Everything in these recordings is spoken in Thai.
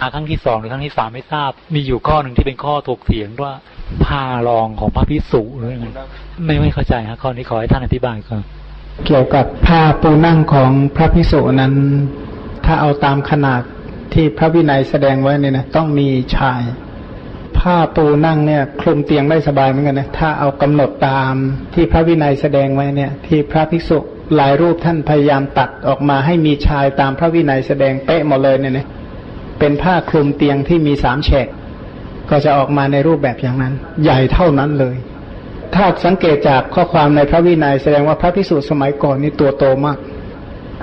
อาครั้งที่สองหรือครั้งที่สามไม่ทราบ มีอยู่ข้อหนึ่งที่เป็นข้อถกเถียงว่าผ้ารองของพระพิสุหรือไงไม่ไม่เข้าใจฮะข้อนี้ขอให้ท่านอธิบายก่อนเกี่ยวกับผ้าปูนั่งของพระพิสุนั้น ถ้าเอาตามขนาดที่พระวินัยแสดงไว้เนี่ยนะต้องมีชาย ผ้าปูนั่งเนี่ยคลุมเตียงได้สบายเหมือนกันนะถ้าเอากำหนดตามที่พระวินัยแสดงไว้เนี่ย ที่พระภิกษุหลายรูปท่านพยายามตัดออกมาให้มีชายตามพระวินัยแสดงเป๊ะหมดเลยเนี่ยนะ เป็นผ้าคลุมเตียงที่มีสามแฉก ก็จะออกมาในรูปแบบอย่างนั้น ใหญ่เท่านั้นเลย ถ้าสังเกตจากข้อความในพระวินัยแสดงว่าพระพิสุสมัยก่อนนี่ตัวโตมาก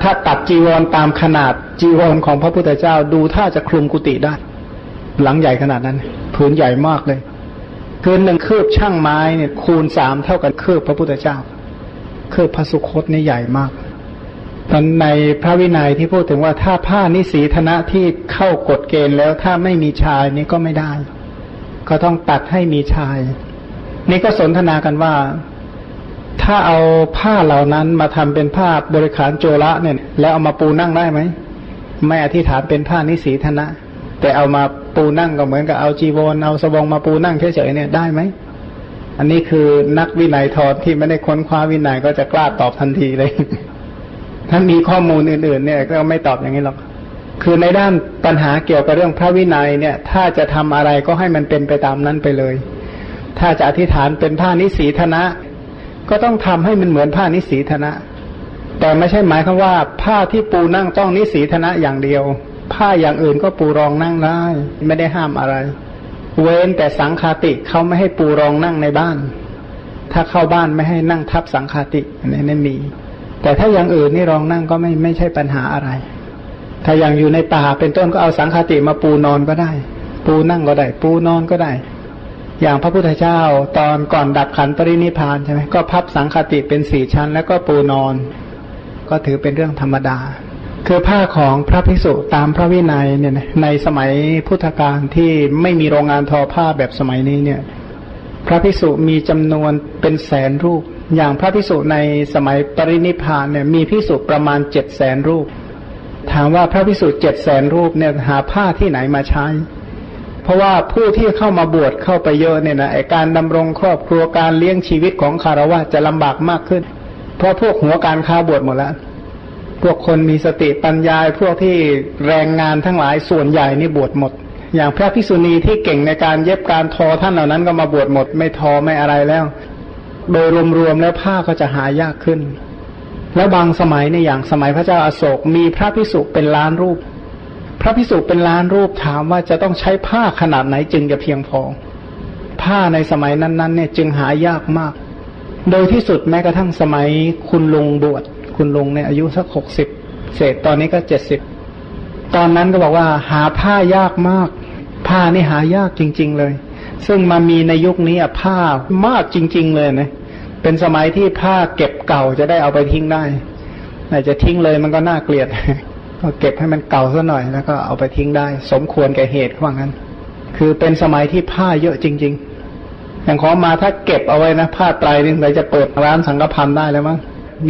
ถ้าตัดจีวรตามขนาดจีวรของพระพุทธเจ้าดูถ้าจะคลุมกุฏิได้ หลังใหญ่ขนาดนั้นผืนใหญ่มากเลยคืนหนึ่งคืบช่างไม้เนี่ยคูณสามเท่ากันคืบพระพุทธเจ้าคืบพระสุคตนี่ใหญ่มาก ตอนในพระวินัยที่พูดถึงว่าถ้าผ้านิสีธนะที่เข้ากฎเกณฑ์แล้วถ้าไม่มีชายนี่ก็ไม่ได้ ก็ต้องตัดให้มีชาย นี่ก็สนทนากันว่า ถ้าเอาผ้าเหล่านั้นมาทำเป็นผ้าบริขารโจระเนี่ย แล้วเอามาปูนั่งได้ไหมไม่อธิษฐานเป็นผ้านิสีธนะ แต่เอามาปูนั่งก็เหมือนกับเอาจีวรเอาสบงมาปูนั่งเฉยๆเนี่ยได้ไหมอันนี้คือนักวินัยทอดที่ไม่ได้ค้นคว้าวินัยก็จะกล้าตอบทันทีเลย ถ้ามีข้อมูลอื่นๆ เนี่ย ก็ไม่ตอบอย่างนี้หรอก คือในด้านปัญหาเกี่ยวกับเรื่องพระวินัยเนี่ย ถ้าจะทำอะไรก็ให้มันเป็นไปตามนั้นไปเลย ถ้าจะอธิษฐานเป็นผ้านิสีธนะ ก็ต้องทำให้มันเหมือนผ้านิสีธนะ แต่ไม่ใช่หมายความว่า ผ้าที่ปูนั่งต้องนิสีธนะอย่างเดียว ผ้าอย่างอื่นก็ปูรองนั่งได้ ไม่ได้ห้ามอะไร เว้นแต่สังคาติเขาไม่ให้ปูรองนั่งในบ้าน ถ้าเข้าบ้านไม่ให้นั่งทับสังคาติอันนี้ไม่มี แต่ถ้าอย่างอื่นนี่รองนั่งก็ไม่ไม่ใช่ปัญหาอะไร ถ้าอย่างอยู่ในป่าเป็นต้นก็เอาสังฆติมาปูนอนก็ได้ ปูนั่งก็ได้ ปูนอนก็ได้ อย่างพระพุทธเจ้าตอนก่อนดับขันปรินิพานใช่ไหมก็พับสังฆติเป็นสี่ชั้น แล้วก็ปูนอน ก็ถือเป็นเรื่องธรรมดา คือผ้าของพระภิกษุตามพระวินัยเนี่ยในสมัยพุทธกาลที่ไม่มีโรงงานทอผ้าแบบสมัยนี้เนี่ย พระภิกษุมีจำนวนเป็นแสนรูป อย่างพระพิสุในสมัยปรินิพานเนี่ยมีพิสุประมาณเจ็ดแสนรูป ถามว่าพระพิสุเจ็ดแสนรูปเนี่ยหาผ้าที่ไหนมาใช้ เพราะว่าผู้ที่เข้ามาบวชเข้าไปเยอะเนี่ยนะไอการดำรงครอบครัวการเลี้ยงชีวิตของคารวะจะลำบากมากขึ้น เพราะพวกหัวการค้าบวชหมดแล้ว พวกคนมีสติปัญญาพวกที่แรงงานทั้งหลายส่วนใหญ่นี่บวชหมด อย่างพระพิษุณีที่เก่งในการเย็บการทอท่านเหล่านั้นก็มาบวชหมด ไม่ทอไม่อะไรแล้ว โดยรวมๆแล้วผ้าก็จะหายากขึ้น แล้วบางสมัยในอย่างสมัยพระเจ้าอาโศกมีพระพิสุเป็นล้านรูป พระพิสุเป็นล้านรูปถามว่าจะต้องใช้ผ้าขนาดไหนจึงจะเพียงพอ ผ้าในสมัยนั้นๆเนี่ยจึงหายากมาก โดยที่สุดแม้กระทั่งสมัยคุณลุงบวชคุณลุงเนี่ยอายุสักหกสิบเศษตอนนี้ก็เจ็ดสิบตอนนั้นก็บอกว่าหาผ้ายากมาก ผ้านี่หายากจริง ๆ เลย ซึ่งมามีในยุคนี้ผ้ามากจริง ๆ เลยนะเป็นสมัยที่ผ้าเก็บเก่าจะได้เอาไปทิ้งได้อาจจะทิ้งเลยมันก็น่าเกลียดก็เก็บให้มันเก่าซะหน่อยแล้วก็เอาไปทิ้งได้ สมควรแก่เหตุว่างั้น คือเป็นสมัยที่ผ้าเยอะจริง ๆ อย่างของมาถ้าเก็บเอาไว้นะผ้าไตรนี่เราจะเปิดร้านสังกพันได้แล้วมั้ง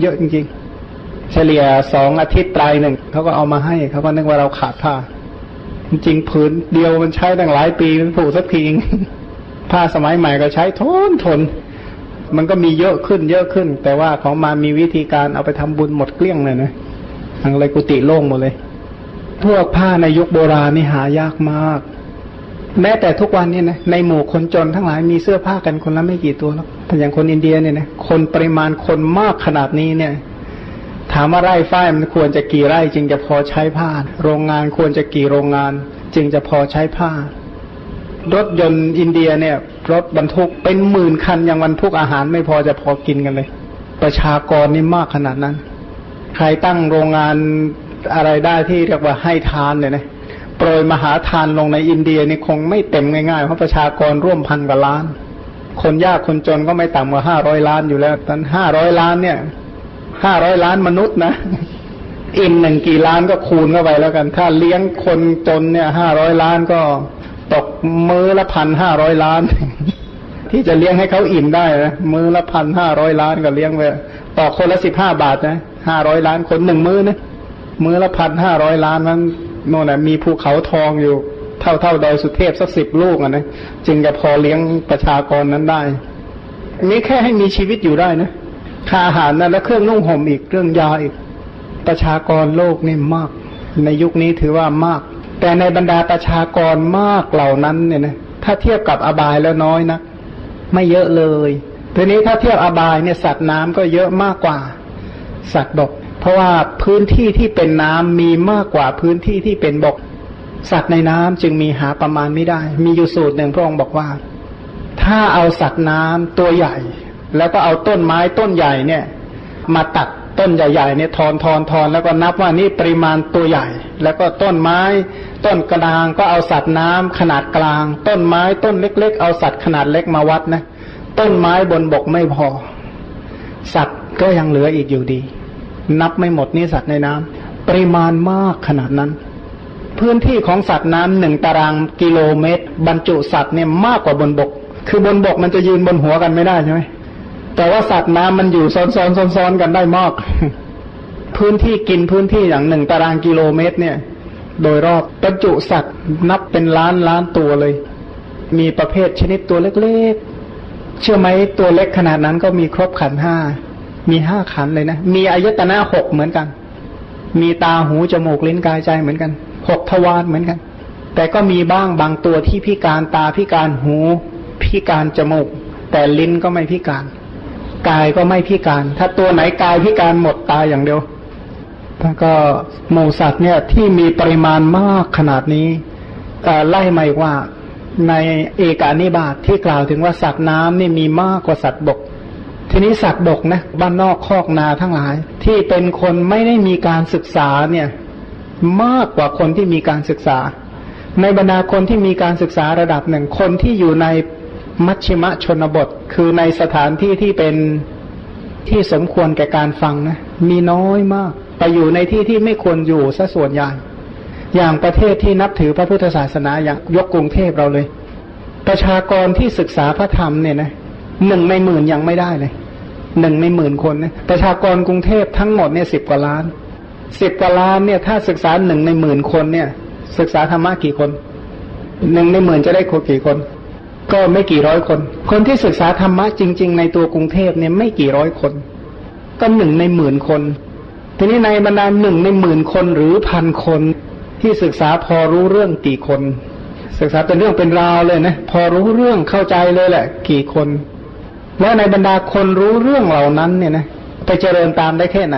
เยอะจริง ๆ เฉลี่ยสองอาทิตย์ไตรหนึ่งเขาก็เอามาให้เขาก็นึกว่าเราขาดผ้า จริงผืนเดียวมันใช้ตั้งหลายปีมันผูกสักทีผ้าสมัยใหม่ก็ใช้ทนทน มันก็มีเยอะขึ้นเยอะขึ้น แต่ว่าของมามีวิธีการเอาไปทำบุญหมดเกลี้ยงเลยนะทางเลยกุฏิโล่งหมดเลย พวกผ้าในยุคโบราณนี่หายากมาก แม้แต่ทุกวันนี้นะในหมู่คนจนทั้งหลายมีเสื้อผ้ากันคนละไม่กี่ตัวแล้วอย่างคนอินเดียเนี่ยนะคนปริมาณคนมากขนาดนี้เนี่ย ถามว่าไร่ฝ้ายมันควรจะกี่ไร่จึงจะพอใช้ผ้า โรงงานควรจะกี่โรงงาน จึงจะพอใช้ผ้า รถยนต์อินเดียเนี่ย รถบรรทุกเป็นหมื่นคันยังบรรทุกอาหารไม่พอจะพอกินกันเลย ประชากรนี่มากขนาดนั้น ใครตั้งโรงงานอะไรได้ที่เรียกว่าให้ทานเนี่ยนะโปรยมหาทานลงในอินเดียนี่คงไม่เต็มง่ายๆเพราะประชากรร่วมพันกว่าล้าน คนยากคนจนก็ไม่ต่ำกว่าห้าร้อยล้านอยู่แล้วตอนห้าร้อยล้านเนี่ย ห้าร้อยล้านมนุษย์นะอิ่มหนึ่งกี่ล้านก็คูณเข้าไปแล้วกัน ถ้าเลี้ยงคนจนเนี่ยห้าร้อยล้านก็ตกมือละพันห้าร้อยล้าน ที่จะเลี้ยงให้เขาอิ่มได้นะมือละพันห้าร้อยล้านก็เลี้ยงไปต่อคนละสิบห้าบาทนะห้าร้อยล้านคนหนึ่งมือนะมือละพันห้าร้อยล้านมันโน่นนะมีภูเขาทองอยู่เท่าเท่าดอยสุเทพสักสิบลูกอะนะจึงจะพอเลี้ยงประชากรนั้นได้นี้แค่ให้มีชีวิตอยู่ได้นะ ค่าอาหารนะแล้วเครื่องนุ่งห่มอีกเรื่องยาอีก ประชากรโลกนี่มาก ในยุคนี้ถือว่ามาก แต่ในบรรดาประชากรมากเหล่านั้นเนี่ยนะถ้าเทียบกับอบายแล้วน้อยนะไม่เยอะเลยทีนี้ถ้าเทียบอบายเนี่ยสัตว์น้ำก็เยอะมากกว่า สัตว์บก เพราะว่าพื้นที่ที่เป็นน้ำมีมากกว่าพื้นที่ที่เป็นบก สัตว์ในน้ำจึงมีหาประมาณไม่ได้ มีอยู่สูตรหนึ่งพระองค์บอกว่า ถ้าเอาสัตว์น้ำตัวใหญ่ แล้วก็เอาต้นไม้ต้นใหญ่เนี่ย มาตัดต้นใหญ่ๆเนี่ยทอนทอนทอนแล้วก็นับว่านี่ปริมาณตัวใหญ่ แล้วก็ต้นไม้ ต้นกลางก็เอาสัตว์น้ำขนาดกลาง ต้นไม้ต้นเล็ก ๆ เอาสัตว์ขนาดเล็กมาวัดนะต้นไม้บนบกไม่พอ สัตว์ก็ยังเหลืออีกอยู่ดี นับไม่หมดนี่สัตว์ในน้ำปริมาณมากขนาดนั้น พื้นที่ของสัตว์น้ำหนึ่งตารางกิโลเมตร บรรจุสัตว์เนี่ยมากกว่าบนบก คือบนบกมันจะยืนบนหัวกันไม่ได้ใช่ไหม แต่ว่าสัตว์น้ำมันอยู่ซ้อนซ้อนซ้อนซ้อนกันได้มาก พื้นที่กินพื้นที่อย่างหนึ่งตารางกิโลเมตร เนี่ย โดยรอบบรรจุสัตว์นับเป็นล้านล้านตัวเลย มีประเภทชนิดตัวเล็กๆ เชื่อไหมตัวเล็กขนาดนั้นก็มีครบขันห้า มีห้าขันเลยนะ มีอายตนะหกเหมือนกัน มีตาหูจมูกลิ้นกายใจเหมือนกัน หกทวารเหมือนกัน แต่ก็มีบ้างบางตัวที่พิการตาพิการหู พิการจมูก แต่ลิ้นก็ไม่พิการ กายก็ไม่พิการ ถ้าตัวไหนกายพิการหมดตายอย่างเดียวถ้าก็หมูสัตว์เนี่ยที่มีปริมาณมากขนาดนี้ไล่มาอีกว่าในเอกานิบาตทที่กล่าวถึงว่าสัตว์น้ำนี่มีมากกว่าสัตว์บก ทีนี้สัตว์บกนะบ้านนอกคอกนาทั้งหลาย ที่เป็นคนไม่ได้มีการศึกษาเนี่ยมากกว่าคนที่มีการศึกษา ในบรรดาคนที่มีการศึกษาระดับหนึ่งคนที่อยู่ใน มัชชิมะชนบท คือในสถานที่ที่เป็นที่สมควรแก่การฟังนะ มีน้อยมาก ไปอยู่ในที่ที่ไม่ควรอยู่ซะส่วนใหญ่ อย่างประเทศที่นับถือพระพุทธศาสนาอย่างยกกรุงเทพเราเลย ประชากรที่ศึกษาพระธรรมเนี่ยนะหนึ่งในหมื่นยังไม่ได้เลยหนึ่งในหมื่นคนนะประชากรกรุงเทพทั้งหมดเนี่ยสิบกว่าล้านสิบกว่าล้านเนี่ย ถ้าศึกษาหนึ่งในหมื่นคนเนี่ย ศึกษาธรรมะกี่คนหนึ่งในหมื่นจะได้คนกี่คน ก็ไม่กี่ร้อยคน คนที่ศึกษาธรรมะจริง ๆ ในตัวกรุงเทพเนี่ยไม่กี่ร้อยคน ก็หนึ่งในหมื่นคน ทีนี้ในบรรดาหนึ่งในหมื่นคนหรือพันคน ที่ศึกษาพอรู้เรื่องกี่คน ศึกษาเป็นเรื่องเป็นราวเลยนะพอรู้เรื่องเข้าใจเลยแหละ กี่คน แล้วในบรรดาคนรู้เรื่องเหล่านั้นเนี่ยนะไปเจริญตามได้แค่ไหน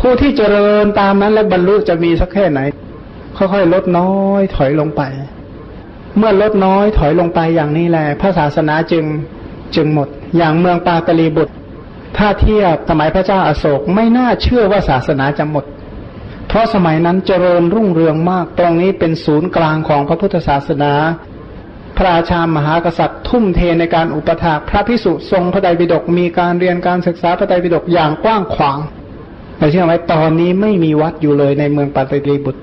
ผู้ที่เจริญตามนั้นแล้วบรรลุจะมีสักแค่ไหน ค่อยๆลดน้อยถอยลงไป เมื่อลดน้อยถอยลงไปอย่างนี้แหละพระศาสนาจึงจึงหมด อย่างเมืองปาตลีบุตร ถ้าเทียบสมัยพระเจ้าอาโศกไม่น่าเชื่อว่าศาสนาจะหมด เพราะสมัยนั้นเจริญรุ่งเรืองมาก ตรงนี้เป็นศูนย์กลางของพระพุทธศาสนา พระราชามหากษัตริย์ ทุ่มเทในการอุปถากพระพิสุทรงพระไตรปิฎกมีการเรียนการศึกษาพระไตรปิฎกอย่างกว้างขวางแต่เชื่อไหมตอนนี้ไม่มีวัดอยู่เลยในเมืองปัตลีบุตร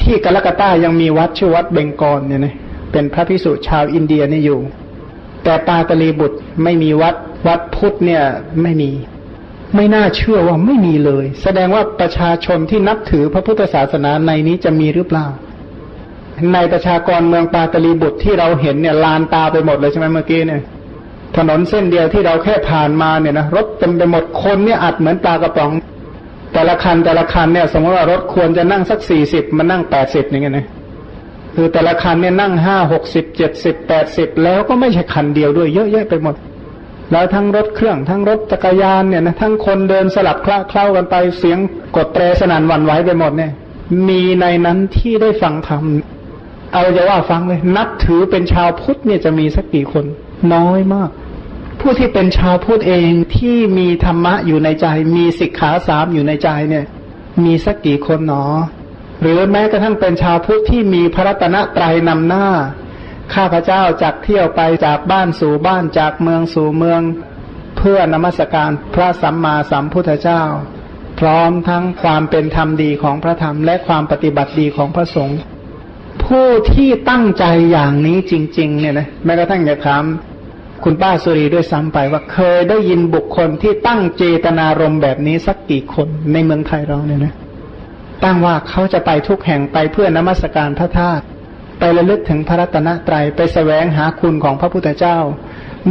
ที่กาลกตายังมีวัดชื่อวัดเบงกอลเนี่ยนะ เป็นพระพิสุชาวอินเดียนี่อยู่ แต่ปาตลีบุตรไม่มีวัดวัดพุทธเนี่ยไม่มี ไม่น่าเชื่อว่าไม่มีเลย แสดงว่าประชาชนที่นับถือพระพุทธศาสนาในนี้จะมีหรือเปล่า ในประชากรเมืองปาตลีบุตรที่เราเห็นเนี่ยลานตาไปหมดเลยใช่ไหมเมื่อกี้เนี่ยถนนเส้นเดียวที่เราแค่ผ่านมาเนี่ยนะรถเต็มไปหมดคนเนี่ยอัดเหมือนปลากระป๋อง แต่ละคันแต่ละคันเนี่ย สมมติว่ารถควรจะนั่งสักสี่สิบมันนั่งแปดสิบอย่างเงี้ยนะ คือแต่ละคันเนี่ยนั่งห้าหกสิบเจ็ดสิบแปดสิบแล้วก็ไม่ใช่คันเดียวด้วยเยอะแยะไปหมด แล้วทั้งรถเครื่องทั้งรถจักรยานเนี่ยนะทั้งคนเดินสลับคล้าเคล้ากันไปเสียงกดเตรสนั่นวันไหวไปหมดเนี่ย มีในนั้นที่ได้ฟังธรรมเอาจะว่าฟังเลย นับถือเป็นชาวพุทธเนี่ยจะมีสักกี่คน น้อยมาก ผู้ที่เป็นชาวพุทธเองที่มีธรรมะอยู่ในใจ มีสิกขาสามอยู่ในใจเนี่ย มีสักกี่คนหนอ หรือแม้กระทั่งเป็นชาวพุทธที่มีพระรัตนตรัยนำหน้า ข้าพเจ้าจากเที่ยวไปจากบ้านสู่บ้านจากเมืองสู่เมือง เพื่อนมัสการพระสัมมาสัมพุทธเจ้า พร้อมทั้งความเป็นธรรมดีของพระธรรมและความปฏิบัติดีของพระสงฆ์ผู้ที่ตั้งใจอย่างนี้จริง ๆ เนี่ยนะแม้กระทั่งจะถามคุณป้าสุรีด้วยซ้ำไปว่าเคยได้ยินบุคคลที่ตั้งเจตนารมณ์แบบนี้สักกี่คนในเมืองไทยเราเนี่ยนะ ตั้งว่าเขาจะไปทุกแห่งไปเพื่อนมัสการพระธาตุไประลึกถึงพระรัตนตรัยไปแสวงหาคุณของพระพุทธเจ้า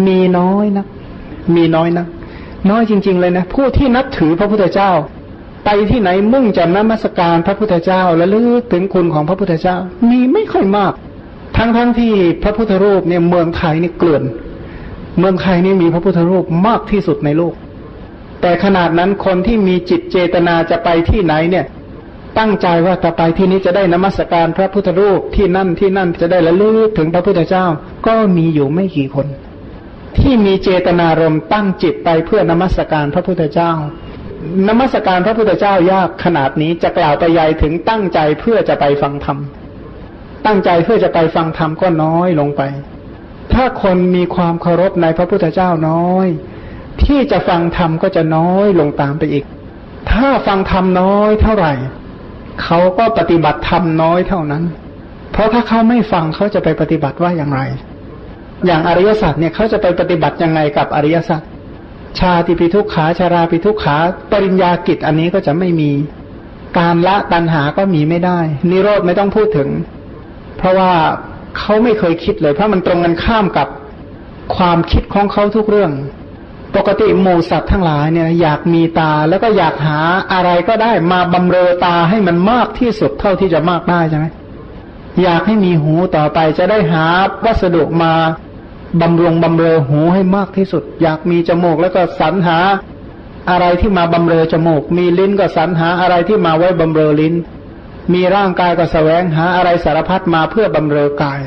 มีน้อยนะมีน้อยนะน้อยจริง ๆ เลยนะผู้ที่นับถือพระพุทธเจ้า ไปที่ไหนมุ่งจะนมัสการพระพุทธเจ้าและลึกถึงคุณของพระพุทธเจ้า มีไม่ค่อยมาก ทั้งๆทที่พระพุทธรูปเนี่ยเมืองไทยนี่เกลื่อน เมืองไทยนี่มีพระพุทธรูปมากที่สุดในโลก แต่ขนาดนั้นคนที่มีจิตเจตนาจะไปที่ไหนเนี่ย ตั้งใจว่าต่อไปที่นี้จะได้นมัสการพระพุทธรูปที่นั่นที่นั่นจะได้ละลึกถึงพระพุทธเจ้า ก็มีอยู่ไม่กี่คน ที่มีเจตนารมณ์ตั้งจิตไปเพื่อนมัสการพระพุทธเจ้านมัสการพระพุทธเจ้ายากขนาดนี้จะกล่าวไปใหญ่ถึงตั้งใจเพื่อจะไปฟังธรรมตั้งใจเพื่อจะไปฟังธรรมก็น้อยลงไป ถ้าคนมีความเคารพในพระพุทธเจ้าน้อย ที่จะฟังธรรมก็จะน้อยลงตามไปอีก ถ้าฟังธรรมน้อยเท่าไหร่ เขาก็ปฏิบัติธรรมน้อยเท่านั้น เพราะถ้าเขาไม่ฟังเขาจะไปปฏิบัติว่าอย่างไร อย่างอริยสัจเนี่ยเขาจะไปปฏิบัติยังไงกับอริยสัจชาติปิทุกขาชาราปิทุกขาปริญญากิจอันนี้ก็จะไม่มีการละตัณหาก็มีไม่ได้ นิโรธไม่ต้องพูดถึง เพราะว่าเขาไม่เคยคิดเลย เพราะมันตรงกันข้ามกับความคิดของเขาทุกเรื่อง ปกติหมูสัตว์ทั้งหลายเนี่ยอยากมีตาแล้วก็อยากหาอะไรก็ได้มาบำเรอตาให้มันมากที่สุดเท่าที่จะมากได้ใช่ไหมอยากให้มีหูต่อไปจะได้หาวัสดุมาบำรุงบำเรอหูให้มากที่สุด อยากมีจมูกแล้วก็สรรหาอะไรที่มาบำเรอจมูก มีลิ้นก็สรรหาอะไรที่มาไว้บำเรอลิ้น มีร่างกายก็แสวงหาอะไรสารพัดมาเพื่อบำเรอกาย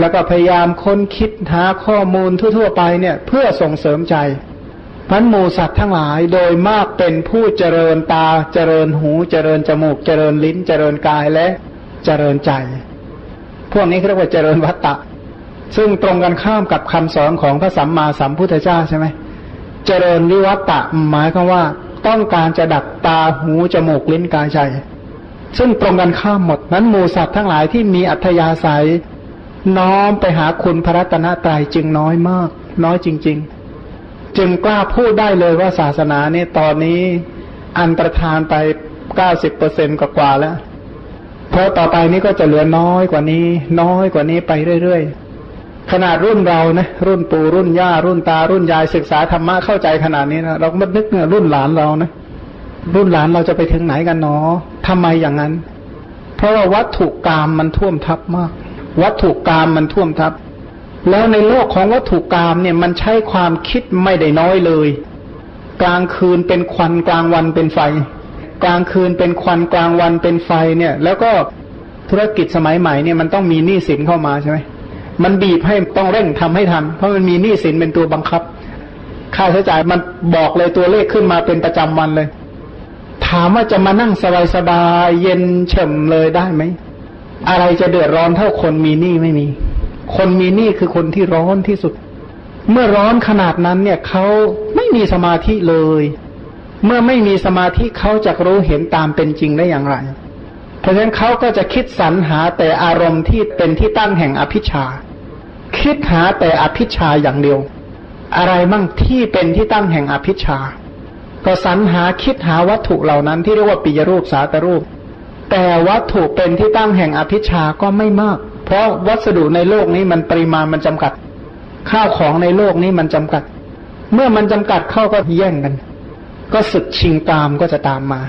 แล้วก็พยายามค้นคิดหาข้อมูลทั่ว ๆ ไปเนี่ย เพื่อส่งเสริมใจพันหมูสัตว์ทั้งหลายโดยมากเป็นผู้เจริญตาเจริญหู เจริญจมูก เจริญลิ้น เจริญกายและเจริญใจ พวกนี้เรียกว่าเจริญวัตตะ ซึ่งตรงกันข้ามกับคำสอนของพระสัมมาสัมพุทธเจ้าใช่ไหมเจริญวิวัตตะหมายความว่าต้องการจะดักตาหูจมูกลิ้นกายใจ ซึ่งตรงกันข้ามหมดนั้นหมูสัตว์ทั้งหลายที่มีอัธยาศัย น้อมไปหาคุณพระรัตนตรัยจึงน้อยมาก น้อยจริง ๆ จึงกล้าพูดได้เลยว่าศาสนาเนี่ยตอนนี้อันประทานไปเก้าสิบเปอร์เซ็นกว่าแล้ว เพราะต่อไปนี้ก็จะเหลือน้อยกว่านี้ น้อยกว่านี้ไปเรื่อยๆ ขนาดรุ่นเรานะรุ่นปู่รุ่นย่า รุ่นตา รุ่นยายศึกษาธรรมะเข้าใจขนาดนี้นะเราไม่นึกเนี่ยรุ่นหลานเรานะรุ่นหลานเราจะไปถึงไหนกันเนาะทำไมอย่างนั้น เพราะว่าวัตถุกรรมมันท่วมทับมาก วัตถุกรรมมันท่วมทับ แล้วในโลกของวัตถุกรรมเนี่ยมันใช้ความคิดไม่ได้น้อยเลย กลางคืนเป็นควันกลางวันเป็นไฟ กลางคืนเป็นควันกลางวันเป็นไฟเนี่ย แล้วก็ธุรกิจสมัยใหม่เนี่ยมันต้องมีหนี้สินเข้ามาใช่ไหมมันบีบให้ต้องเร่งทำให้ทัน เพราะมันมีหนี้สินเป็นตัวบังคับ ค่าใช้จ่ายมันบอกเลยตัวเลขขึ้นมาเป็นประจำวันเลย ถามว่าจะมานั่งสบายๆเย็นเฉมเลยได้ไหม อะไรจะเดือดร้อนเท่าคนมีหนี้ไม่มี คนมีหนี้คือคนที่ร้อนที่สุด เมื่อร้อนขนาดนั้นเนี่ยเขาไม่มีสมาธิเลย เมื่อไม่มีสมาธิเขาจะรู้เห็นตามเป็นจริงได้อย่างไร เพราะฉะนั้นเขาก็จะคิดสรรหาแต่อารมณ์ที่เป็นที่ตั้งแห่งอภิชา คิดหาแต่อภิชาอย่างเดียว อะไรมั่งที่เป็นที่ตั้งแห่งอภิชา ก็สรรหาคิดหาวัตถุเหล่านั้นที่เรียกว่าปิยรูปสาตรูป แต่วัตถุเป็นที่ตั้งแห่งอภิชาก็ไม่มาก เพราะวัสดุในโลกนี้มันปริมาณมันจำกัด ข้าวของในโลกนี้มันจำกัด เมื่อมันจำกัดเข้าก็แย่งกัน ก็สึกชิงตามก็จะตามมา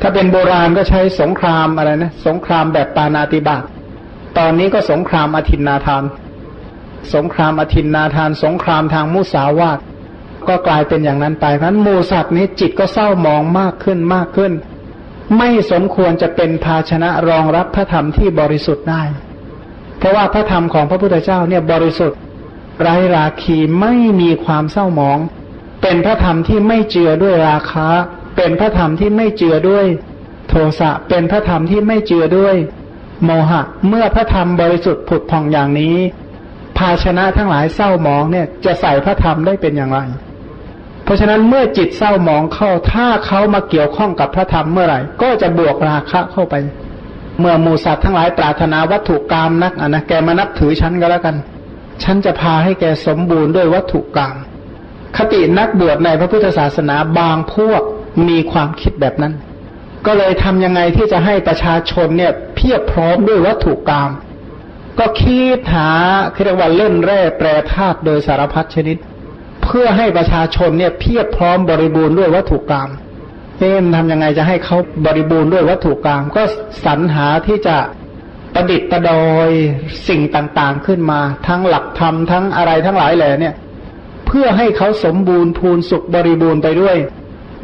ถ้าเป็นโบราณก็ใช้สงครามอะไรนะ สงครามแบบปานาติบาตตอนนี้ก็สงครามอธินนาทาน สงครามอธินนาทาน สงครามทางมุสาวาทก็กลายเป็นอย่างนั้นไปเพราะมูสัตว์นี้จิตก็เศร้ามองมากขึ้นมากขึ้น ไม่สมควรจะเป็นภาชนะรองรับพระธรรมที่บริสุทธิ์ได้ เพราะว่าพระธรรมของพระพุทธเจ้าเนี่ยบริสุทธิ์ไร้ราคีไม่มีความเศร้าหมอง เป็นพระธรรมที่ไม่เจือด้วยราคะ เป็นพระธรรมที่ไม่เจือด้วยโทสะ เป็นพระธรรมที่ไม่เจือด้วยโมหะ เมื่อพระธรรมบริสุทธิ์ผุดผ่องอย่างนี้ ภาชนะทั้งหลายเศร้าหมองเนี่ยจะใส่พระธรรมได้เป็นอย่างไร ราะฉะนั้นเมื่อจิตเศร้าหมองเข้าถ้าเขามาเกี่ยวข้องกับพระธรรมเมื่อไหร่ ก็จะบวกราคะเข้าไป เมื่อมูสัตว์ทั้งหลายปรารถนาวัตถุกรรมนักอะนะแกมานับถือฉันก็แล้วกัน ฉันจะพาให้แกสมบูรณ์ด้วยวัตถุกรรมคตินักบวชในพระพุทธศาสนาบางพวกมีความคิดแบบนั้น ก็เลยทำยังไงที่จะให้ประชาชนเนี่ยเพียบพร้อมด้วยวัตถุกรรมก็คิดหาเรียกว่าเล่นแร่แปรธาตุโดยสารพัดชนิด เพื่อให้ประชาชนเนี่ยเพียบพร้อมบริบูรณ์ด้วยวัตถุกรรมเอ๊มทำยังไงจะให้เขาบริบูรณ์ด้วยวัตถุกรรมก็สรรหาที่จะประดิษฐ์ประดอยสิ่งต่างๆขึ้นมา ทั้งหลักธรรมทั้งอะไรทั้งหลายแหล่เนี่ย เพื่อให้เขาสมบูรณ์พูนสุขบริบูรณ์ไปด้วย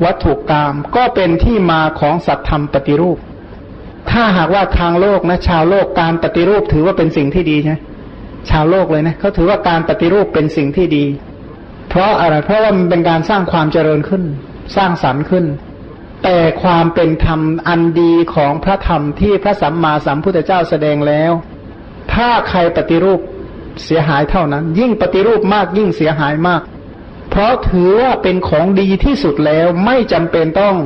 วัตถุกรรมก็เป็นที่มาของสัตธรรมปฏิรูป ถ้าหากว่าทางโลกนะ ชาวโลกการปฏิรูปถือว่าเป็นสิ่งที่ดีใช่ชาวโลกเลยนะเขาถือว่าการปฏิรูปเป็นสิ่งที่ดี เพราะอะไร เพราะว่ามันเป็นการสร้างความเจริญขึ้น สร้างสรรค์ขึ้น แต่ความเป็นธรรมอันดีของพระธรรมที่พระสัมมาสัมพุทธเจ้าแสดงแล้ว ถ้าใครปฏิรูปเสียหายเท่านั้น ยิ่งปฏิรูปมากยิ่งเสียหายมาก เพราะถือว่าเป็นของดีที่สุดแล้วไม่จำเป็นต้อง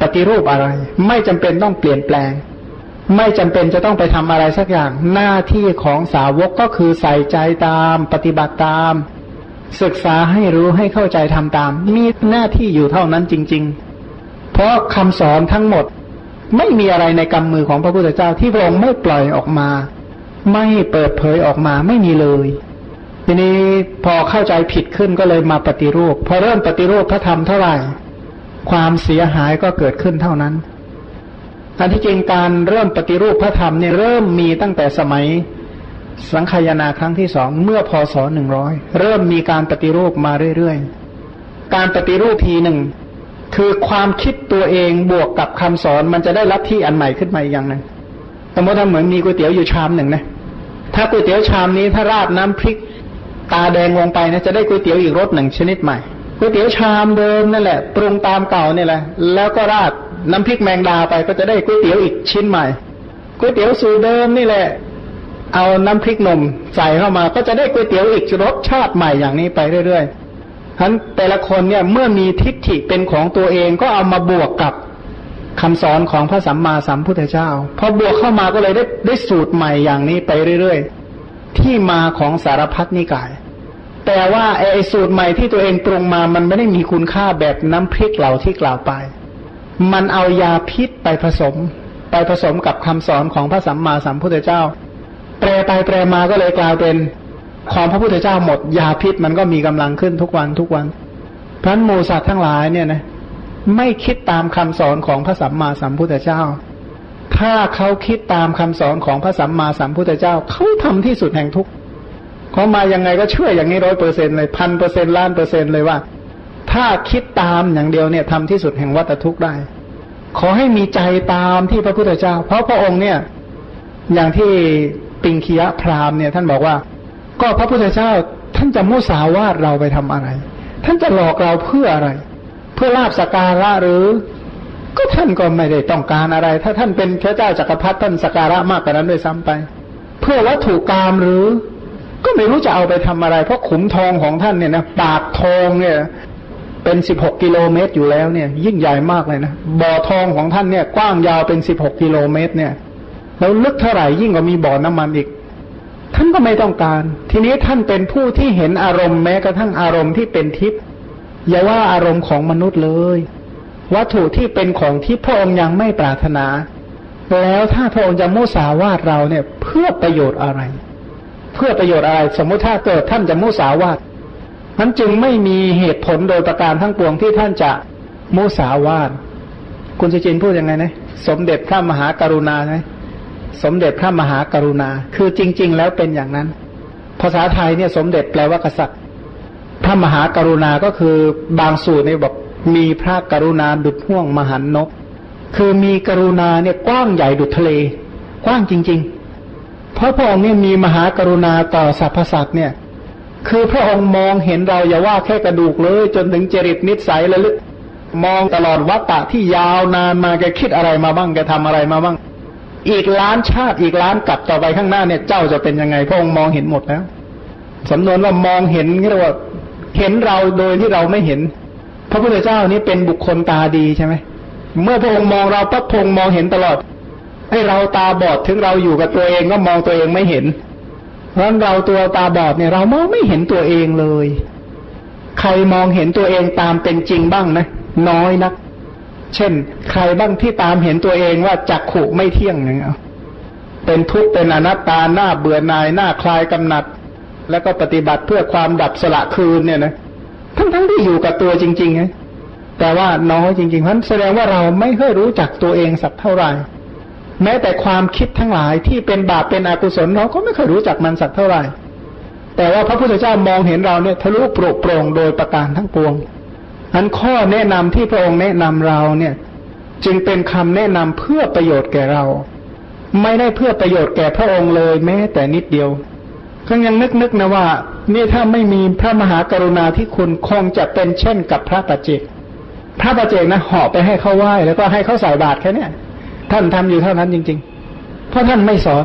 ปฏิรูปอะไร ไม่จำเป็นต้องเปลี่ยนแปลง ไม่จำเป็นจะต้องไปทำอะไรสักอย่าง หน้าที่ของสาวกก็คือใส่ใจตาม ปฏิบัติตาม ศึกษาให้รู้ให้เข้าใจทำตาม มีหน้าที่อยู่เท่านั้นจริง ๆ เพราะคำสอนทั้งหมด ไม่มีอะไรในกำมือของพระพุทธเจ้าที่พระองค์ไม่ปล่อยออกมา ไม่เปิดเผยออกมาไม่มีเลยทีนี้พอเข้าใจผิดขึ้นก็เลยมาปฏิรูป พอเริ่มปฏิรูปพระธรรมเท่าไหร่ ความเสียหายก็เกิดขึ้นเท่านั้นอันที่จริงการเริ่มปฏิรูปพระธรรมเนี่ยเริ่มมีตั้งแต่สมัย สังขยาครั้งที่สองเมื่อพศหนึ่งร้อยเริ่มมีการปฏิรูปมาเรื่อยๆ การปฏิรูปทีหนึ่งคือความคิดตัวเองบวกกับคำสอนมันจะได้รับที่อันใหม่ขึ้นมาอย่างหนึ่งสมมติถ้าเหมือนมีก๋วยเตี๋ยวอยู่ชามหนึ่งนะถ้าก๋วยเตี๋ยวชามนี้ถ้าราดน้ำพริก ตาแดงลงไปนะจะได้ก๋วยเตี๋ยวอีกรสหนึ่งชนิดใหม่ก๋วยเตี๋ยวชามเดิมนั่นแหละปรุงตามเก่านี่แหละ แล้วก็ราดน้ำพริกแมงดาไปก็จะได้ก๋วยเตี๋ยวอีกชิ้นใหม่ก๋วยเตี๋ยวสูตรเดิมนี่แหละ เอาน้ำพริกนมใส่เข้ามาก็จะได้ก๋วยเตี๋ยวอีกรสชาติใหม่อย่างนี้ไปเรื่อยๆฉะนั้นแต่ละคนเนี่ยเมื่อมีทิฏฐิเป็นของตัวเองก็เอามาบวกกับคำสอนของพระสัมมาสัมพุทธเจ้าพอบวกเข้ามาก็เลยได้ได้สูตรใหม่อย่างนี้ไปเรื่อยๆ ที่มาของสารพัดนิกาย แต่ว่าไอ้สูตรใหม่ที่ตัวเองปรุงมามันไม่ได้มีคุณค่าแบบน้ำพริกเหล่าที่กล่าวไป มันเอายาพิษไปผสม ไปผสมกับคำสอนของพระสัมมาสัมพุทธเจ้า แปลไปแปลมาก็เลยกลายเป็นของพระพุทธเจ้าหมดยาพิษมันก็มีกำลังขึ้นทุกวันทุกวันพราะหมูสัตว์ทั้งหลายเนี่ยนะไม่คิดตามคำสอนของพระสัมมาสัมพุทธเจ้า ถ้าเขาคิดตามคำสอนของพระสัมมาสัมพุทธเจ้าเขาทำที่สุดแห่งทุกเขามายังไงก็เชื่ออย่างนี้ร้อยเปอร์เซ็นเลยพันเปอร์เซ็นล้านเปอร์เซ็นเลยว่า ถ้าคิดตามอย่างเดียวเนี่ยทำที่สุดแห่งวัฏทุกข์ได้ ขอให้มีใจตามที่พระพุทธเจ้า เพราะพระองค์เนี่ย อย่างที่ ปิงคียะพราหมณ์เนี่ยท่านบอกว่า ก็พระพุทธเจ้าท่านจะมุสาวาทเราไปทำอะไร ท่านจะหลอกเราเพื่ออะไร เพื่อลาบสการะหรือ ก็ท่านก็ไม่ได้ต้องการอะไร ถ้าท่านเป็นพระเจ้าจักรพรรดิท่านสการะมากกว่านั้นด้วยซ้ำไป เพื่อวัตถุกรรมหรือ ก็ไม่รู้จะเอาไปทำอะไร เพราะขุมทองของท่านเนี่ยนะปากทองเนี่ยเป็นสิบหกกิโลเมตรอยู่แล้วเนี่ย ยิ่งใหญ่มากเลยนะบ่อทองของท่านเนี่ย กว้างยาวเป็นสิบหกกิโลเมตรเนี่ย แล้วลึกเท่าไหร่ยิ่งกว่ามีบ่อน้ำมันอีก ท่านก็ไม่ต้องการ ทีนี้ท่านเป็นผู้ที่เห็นอารมณ์แม้กระทั่งอารมณ์ที่เป็นทิพย์อย่าว่าอารมณ์ของมนุษย์เลย วัตถุที่เป็นของที่พระองค์ยังไม่ปรารถนา แล้วถ้าพระองค์จะมุสาวาทเราเนี่ย เพื่อประโยชน์อะไร เพื่อประโยชน์อะไร สมมุติถ้าเกิดท่านจะมุสาวาทมันจึงไม่มีเหตุผลโดยประการทั้งปวงที่ท่านจะมุสาวาทคุณสุจินพูดยังไงนะสมเด็จพระมหากรุณาไหม สมเด็จพระมหากรุณา คือจริง ๆ แล้วเป็นอย่างนั้น ภาษาไทยเนี่ยสมเด็จแปลว่ากษัตริย์ พระมหากรุณาก็คือบางสูตรเนี่ยบอกมีพระกรุณาดุดห่วงมหันนก คือมีกรุณาเนี่ยกว้างใหญ่ดุดทะเล กว้างจริง ๆ เพราะพระองค์เนี่ยมีมหากรุณาต่อสรรพสัตว์เนี่ย คือพระองค์มองเห็นเราอย่าว่าแค่กระดูกเลย จนถึงจริตนิสัยระลึก มองตลอดวัฏฏะที่ยาวนานมาแกคิดอะไรมาบ้างแกทำอะไรมาบ้าง อีกล้านชาติอีกล้านกลับต่อไปข้างหน้าเนี่ย เจ้าจะเป็นยังไงพระองค์มองเห็นหมดแล้วสำนวนว่ามองเห็นเรียกว่าเห็นเราโดยที่เราไม่เห็น พระพุทธเจ้านี้เป็นบุคคลตาดีใช่ไหมเมื่อพระองค์มองเราพระพงมองเห็นตลอด ให้เราตาบอดถึงเราอยู่กับตัวเองก็มองตัวเองไม่เห็น เพราะเราตัวตาบอดเนี่ย เรามองไม่เห็นตัวเองเลย ใครมองเห็นตัวเองตามเป็นจริงบ้างนะ น้อยนัก เช่น ใครบ้างที่ตามเห็นตัวเองว่าจักขุไม่เที่ยงอย่างเงี้ยเป็นทุกข์เป็นอนัตตาหน้าเบื่อหน่ายหน้าคลายกำหนัด แล้วก็ปฏิบัติเพื่อความดับสละคืนเนี่ยนะทั้งทั้งที่อยู่กับตัวจริงๆไงแต่ว่าน้อยจริงๆเพราะแสดงว่าเราไม่เคยรู้จักตัวเองสักเท่าไหร่ แม้แต่ความคิดทั้งหลายที่เป็นบาปเป็นอกุศลเราก็ไม่เคยรู้จักมันสักเท่าไหร่ แต่ว่าพระพุทธเจ้ามองเห็นเราเนี่ยทะลุโปร่งโดยประการทั้งปวง อันข้อแนะนำที่พระองค์แนะนำเราเนี่ย จึงเป็นคำแนะนำเพื่อประโยชน์แก่เรา ไม่ได้เพื่อประโยชน์แก่พระองค์เลยแม้แต่นิดเดียวก็ยังนึกนึกนะว่า นี่ถ้าไม่มีพระมหากรุณาที่คุณคงจะเป็นเช่นกับพระปัจเจกพระปัจเจกนะหอบไปให้เขาไหว้แล้วก็ให้เขาใส่บาตรแค่นี้ท่านทำอยู่เท่านั้นจริง ๆ เพราะท่านไม่สอน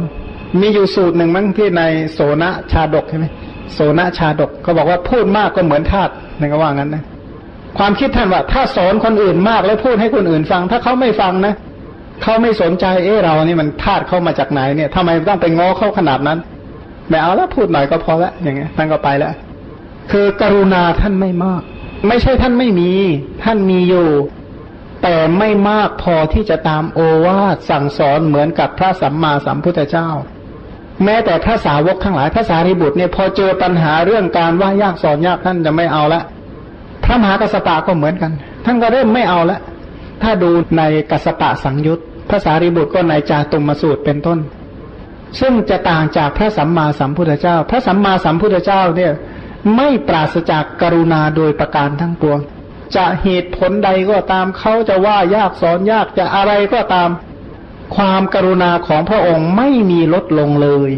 มีอยู่สูตรหนึ่งมั้งที่ในโสนชาดกใช่ไหมโสนชาดกก็บอกว่าพูดมากก็เหมือนทาสนั่นก็ว่างั้นนะ ความคิดท่านว่า ถ้าสอนคนอื่นมากแล้วพูดให้คนอื่นฟัง ถ้าเขาไม่ฟังนะเขาไม่สนใจเออเรานี่มันทาสเข้ามาจากไหนเนี่ยทำไมต้องไปง้อเข้าขนาดนั้นไม่เอาแล้วพูดหน่อยก็พอละอย่างเงี้ยท่านก็ไปแล้วคือกรุณาท่านไม่มาก ไม่ใช่ท่านไม่มี ท่านมีอยู่ แต่ไม่มากพอที่จะตามโอวาทสั่งสอนเหมือนกับพระสัมมาสัมพุทธเจ้า แม้แต่พระสาวกทั้งหลายพระสารีบุตรเนี่ยพอเจอปัญหาเรื่องการว่ายากสอนยากท่านจะไม่เอาละ พระมหากัสปะก็เหมือนกัน ท่านก็เริ่มไม่เอาละถ้าดูในกัสปะสังยุตพระสารีบุตรก็ในจาตุมสูตรเป็นต้น ซึ่งจะต่างจากพระสัมมาสัมพุทธเจ้า พระสัมมาสัมพุทธเจ้าเนี่ยไม่ปราศจากกรุณาโดยประการทั้งปวง จะเหตุผลใดก็ตามเขาจะว่ายากสอนยากจะอะไรก็ตาม ความกรุณาของพระองค์ไม่มีลดลงเลย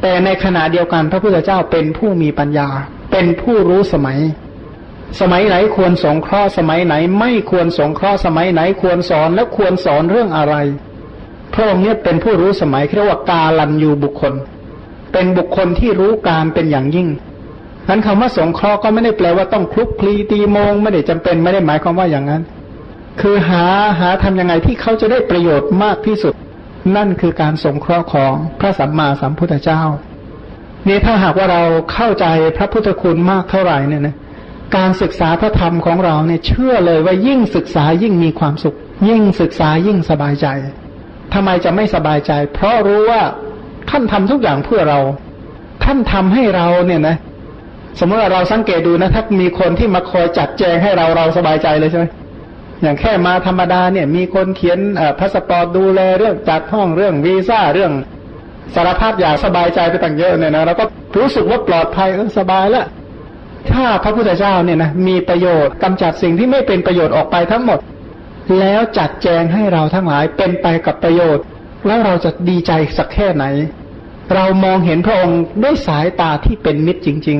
แต่ในขณะเดียวกันพระพุทธเจ้าเป็นผู้มีปัญญา เป็นผู้รู้สมัย สมัยไหนควรสงเคราะห์สมัยไหน ไม่ควรสงเคราะห์สมัยไหนควรสอนและควรสอนเรื่องอะไรพระองค์เนี่ยเป็นผู้รู้สมัยเรียกว่ากาลันยูบุคคล เป็นบุคคลที่รู้การเป็นอย่างยิ่งนั้นคำว่าสงเคราะห์ก็ไม่ได้แปลว่าต้องคลุกคลีตีมง ไม่ได้จำเป็นไม่ได้หมายความว่าอย่างนั้น คือหาหาทํำยังไงที่เขาจะได้ประโยชน์มากที่สุด นั่นคือการสงเคราะห์ของพระสัมมาสัมพุทธเจ้านี่ถ้าหากว่าเราเข้าใจพระพุทธคุณมากเท่าไหร่เนี่ยนะ การศึกษาพระธรรมของเราเนี่ยเชื่อเลยว่ายิ่งศึกษายิ่งมีความสุข ยิ่งศึกษายิ่งสบายใจทำไมจะไม่สบายใจ เพราะรู้ว่าท่านทำทุกอย่างเพื่อเรา ท่านทำให้เราเนี่ยนะ สมมติว่าเราสังเกตดูนะถ้ามีคนที่มาคอยจัดแจงให้เราเราสบายใจเลยใช่ไหมอย่างแค่มาธรรมดาเนี่ยมีคนเขียนพาสปอร์ตดูแลเรื่องจัดห้องเรื่องวีซ่าเรื่องสารพัดอย่างสบายใจไปต่างเยอะเนี่ยนะเราก็รู้สึกว่าปลอดภัยสบายแล้ว ถ้าพระพุทธเจ้าเนี่ยนะมีประโยชน์กำจัดสิ่งที่ไม่เป็นประโยชน์ออกไปทั้งหมด แล้วจัดแจงให้เราทั้งหลายเป็นไปกับประโยชน์ แล้วเราจะดีใจสักแค่ไหน เรามองเห็นพระองค์ด้วยสายตาที่เป็นมิตรจริง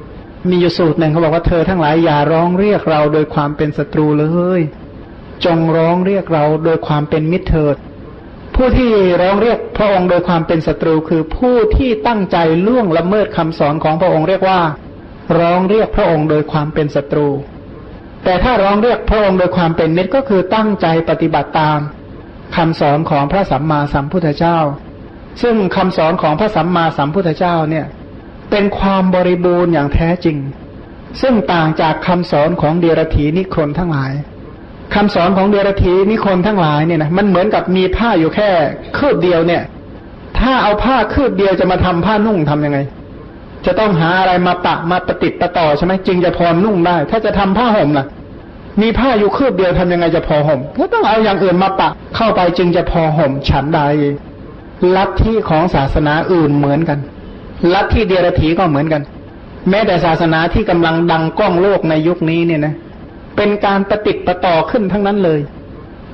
ๆ มีอยู่สูตรหนึ่งเขาบอกว่าเธอทั้งหลายอย่าร้องเรียกเราโดยความเป็นศัตรูเลย จงร้องเรียกเราโดยความเป็นมิตรเถิดผู้ที่ร้องเรียกพระองค์โดยความเป็นศัตรูคือผู้ที่ตั้งใจล่วงละเมิดคำสอนของพระองค์เรียกว่า ร้องเรียกพระองค์โดยความเป็นศัตรู แต่ถ้าร้องเรียกพระองค์โดยความเป็นมิตรก็คือตั้งใจปฏิบัติตามคำสอนของพระสัมมาสัมพุทธเจ้า ซึ่งคำสอนของพระสัมมาสัมพุทธเจ้าเนี่ย เป็นความบริบูรณ์อย่างแท้จริง ซึ่งต่างจากคำสอนของเดรธีนิคนทั้งหลายคำสอนของเดรธีนิคนทั้งหลายเนี่ยนะมันเหมือนกับมีผ้าอยู่แค่คืบเดียวเนี่ย ถ้าเอาผ้าคืบเดียวจะมาทำผ้านุ่งทํำยังไง จะต้องหาอะไรมาปะมาประติดประต่อใช่ไหมจึงจะพอนุ่งได้ ถ้าจะทำผ้าห่มล่ะ มีผ้าอยู่คืบเดียวทำยังไงจะพอห่มก็ต้องเอาอย่างอื่นมาปะเข้าไปจึงจะพอห่มฉันใดลัทธิของศาสนาอื่นเหมือนกันลัทธิเดียรถีก็เหมือนกัน แม้แต่ศาสนาที่กำลังดังก้องโลกในยุคนี้เนี่ยนะเป็นการประติดประต่อขึ้นทั้งนั้นเลย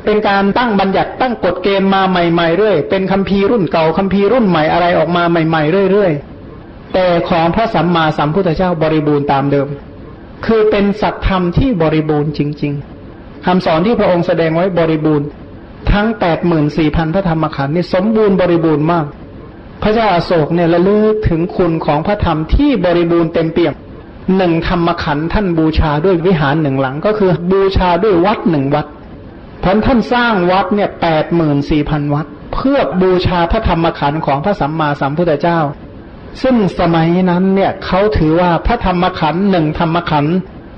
เป็นการตั้งบัญญัติตั้งกฎเกณฑ์มาใหม่ๆเรื่อยเป็นคัมภีร์รุ่นเก่าคัมภีร์รุ่นใหม่อะไรออกมาใหม่ๆเรื่อยๆ แต่ของพระสัมมาสัมพุทธเจ้าบริบูรณ์ตามเดิม คือเป็นสัตธรรมที่บริบูรณ์จริง ๆคำสอนที่พระองค์แสดงไว้บริบูรณ์ ทั้งแปดหมื่นสี่พันพระธรรมขันธ์นี่สมบูรณ์บริบูรณ์มาก พระเจ้าอาโศกเนี่ยระลึกถึงคุณของพระธรรมที่บริบูรณ์เต็มเปี่ยมหนึ่งธรรมขันธ์ท่านบูชาด้วยวิหารหนึ่งหลัง ก็คือบูชาด้วยวัดหนึ่งวัดพันท่านสร้างวัดเนี่ยแปดหมื่นสี่พันวัด เพื่อบูชาพระธรรมขันธ์ของพระสัมมาสัมพุทธเจ้า ซึ่งสมัยนั้นเนี่ยเขาถือว่าพระธรรมขันธ์หนึ่งธรรมขันธ์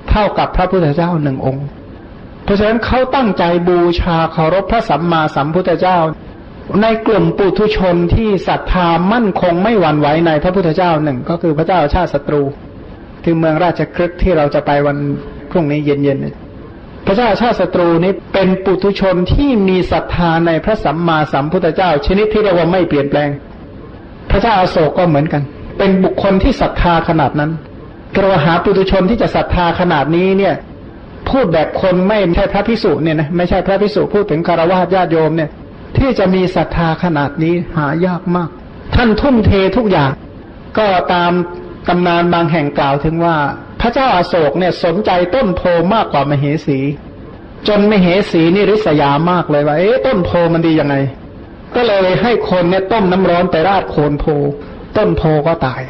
เท่ากับพระพุทธเจ้าหนึ่งองค์ เพราะฉะนั้นเขาตั้งใจบูชาเคารพพระสัมมาสัมพุทธเจ้า ในกลุ่มปุถุชนที่ศรัทธามั่นคงไม่หวั่นไหวในพระพุทธเจ้าหนึ่งก็คือพระเจ้าชาติศัตรูที่เมืองราชครึกที่เราจะไปวันพรุ่งนี้เย็นๆพระเจ้าชาติศัตรูนี้เป็นปุถุชนที่มีศรัทธาในพระสัมมาสัมพุทธเจ้า ชนิดที่เรียกว่าไม่เปลี่ยนแปลง ระเจ้าอาโศกก็เหมือนกัน เป็นบุคคลที่ศรัทธาขนาดนั้นกระหาปุถุชนที่จะศรัทธาขนาดนี้เนี่ย พูดแบบคนไม่ใช่พระพิสุเนี่ยนะไม่ใช่พระพิสุพูดถึงคารวะญาติโยมเนี่ย ที่จะมีศรัทธาขนาดนี้หายากมาก ท่านทุ่มเททุกอย่าง ก็ตามตำนานบางแห่งกล่าวถึงว่า พระเจ้าอาโศกเนี่ยสนใจต้นโพมากกว่ามเหสี จนมเหสีนี่ริษยามากเลยว่าเอ๊ะต้นโพมันดียังไง ก็เลยให้คนเนี่ยต้มน้ำร้อนไปราดโคนโพ ต้นโพก็ตาย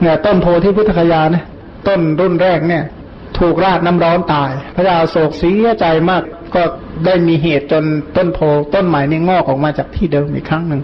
เนี่ยต้นโพที่พุทธคยานะต้นรุ่นแรกเนี่ย ถูกราดน้ำร้อนตาย พระยาโศกเสียใจมากก็ได้มีเหตุจนต้นโพต้นใหม่นี่งอกออกมาจากที่เดิมอีกครั้งหนึ่ง